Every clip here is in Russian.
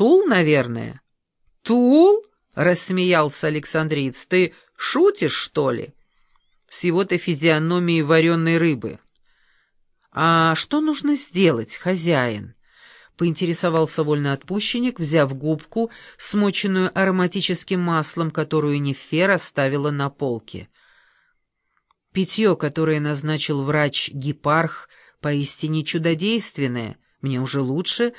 Тул, наверное. Тул? рассмеялся Александриец. Ты шутишь, что ли? С его-то физиономией вареной рыбы. А что нужно сделать, хозяин? поинтересовался вольноотпущенник, взяв губку, смоченную ароматическим маслом, которую Нефер оставила на полке. Питье, которое назначил врач-гепарх, поистине чудодейственное. Мне уже лучше.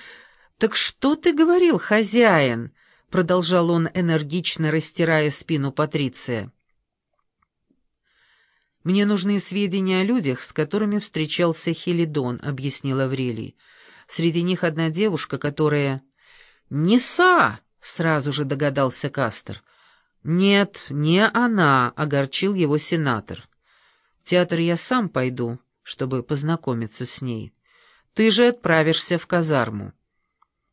«Так что ты говорил, хозяин?» — продолжал он, энергично растирая спину Патриция. «Мне нужны сведения о людях, с которыми встречался Хелидон», — объяснил Аврелий. Среди них одна девушка, которая... «Неса!» — сразу же догадался Кастер. «Нет, не она», — огорчил его сенатор. «В театр я сам пойду, чтобы познакомиться с ней. Ты же отправишься в казарму».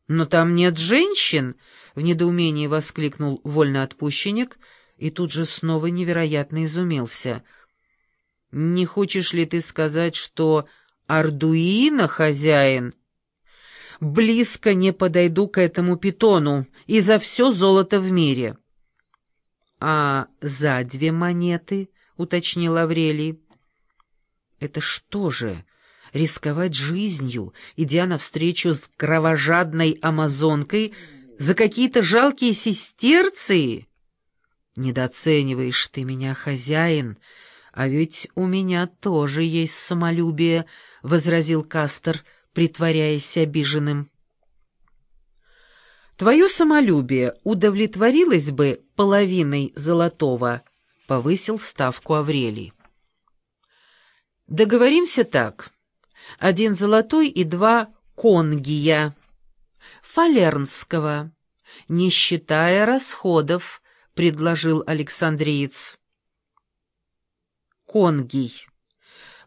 «Но там нет женщин!» — в недоумении воскликнул вольноотпущенник и тут же снова невероятно изумился. «Не хочешь ли ты сказать, что Ардуина хозяин?» близко не подойду к этому питону и за все золото в мире». «А за две монеты?» — уточнил Аврелий. «Это что же, рисковать жизнью, идя навстречу с кровожадной амазонкой за какие-то жалкие сестерции?» «Недооцениваешь ты меня, хозяин, а ведь у меня тоже есть самолюбие», — возразил Кастер, — притворяясь обиженным. «Твое самолюбие удовлетворилось бы половиной золотого», — повысил ставку Аврелий. «Договоримся так. Один золотой и два конгия. Фалернского, не считая расходов», — предложил Александриец. Конгий.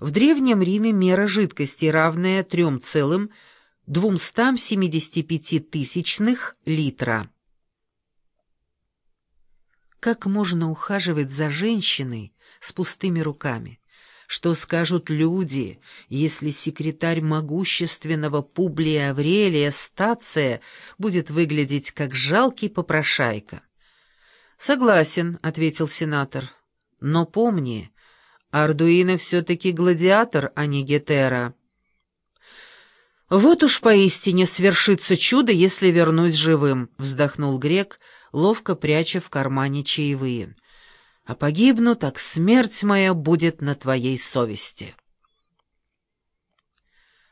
В Древнем Риме мера жидкости, равная 3,275 тысячных литра. Как можно ухаживать за женщиной с пустыми руками? Что скажут люди, если секретарь могущественного Публия Аврелия Стация будет выглядеть как жалкий попрошайка? «Согласен», — ответил сенатор. «Но помни, Ардуино все-таки гладиатор, а не гетера. «Вот уж поистине свершится чудо, если вернусь живым», — вздохнул грек, ловко пряча в кармане чаевые. «А погибну, так смерть моя будет на твоей совести».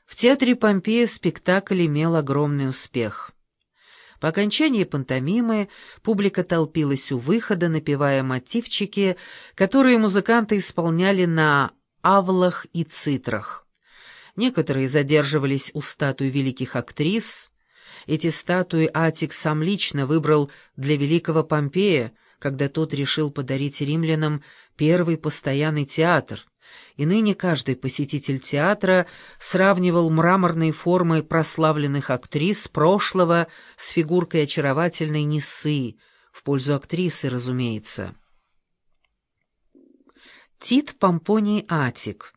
В театре Помпея спектакль имел огромный успех. По окончании пантомимы публика толпилась у выхода, напевая мотивчики, которые музыканты исполняли на авлах и цитрах. Некоторые задерживались у статуи великих актрис. Эти статуи Атик сам лично выбрал для великого Помпея, когда тот решил подарить римлянам первый постоянный театр, и ныне каждый посетитель театра сравнивал мраморные формы прославленных актрис прошлого с фигуркой очаровательной Нисы, в пользу актрисы, разумеется. Тит Помпоний Атик.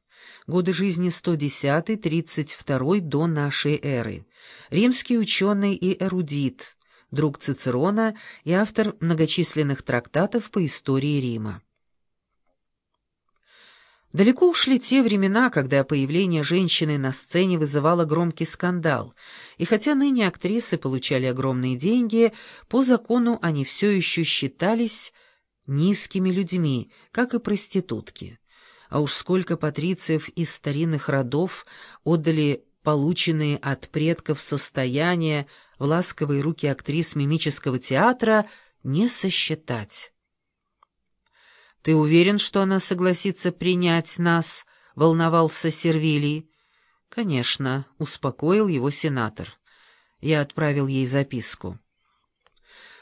Годы жизни 110-32 до нашей эры. Римский ученый и эрудит, друг Цицерона и автор многочисленных трактатов по истории Рима. Далеко ушли те времена, когда появление женщины на сцене вызывало громкий скандал, и хотя ныне актрисы получали огромные деньги, по закону они все еще считались низкими людьми, как и проститутки. А уж сколько патрициев из старинных родов отдали полученные от предков состояния в ласковые руки актрис мимического театра, не сосчитать. «Ты уверен, что она согласится принять нас?» — волновался Сервилий. «Конечно», — успокоил его сенатор. Я отправил ей записку.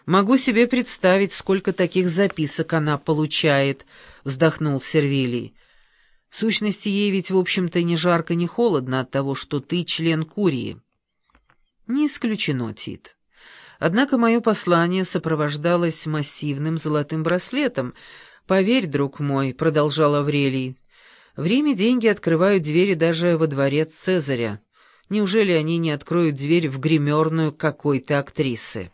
«Могу себе представить, сколько таких записок она получает», — вздохнул Сервилий. «В сущности, ей ведь, в общем-то, ни жарко, ни холодно от того, что ты член Курии». «Не исключено, Тит. Однако мое послание сопровождалось массивным золотым браслетом, «Поверь, друг мой», — продолжал Аврелий, — «время деньги открывают двери даже во дворец Цезаря. Неужели они не откроют дверь в гримерную какой-то актрисы?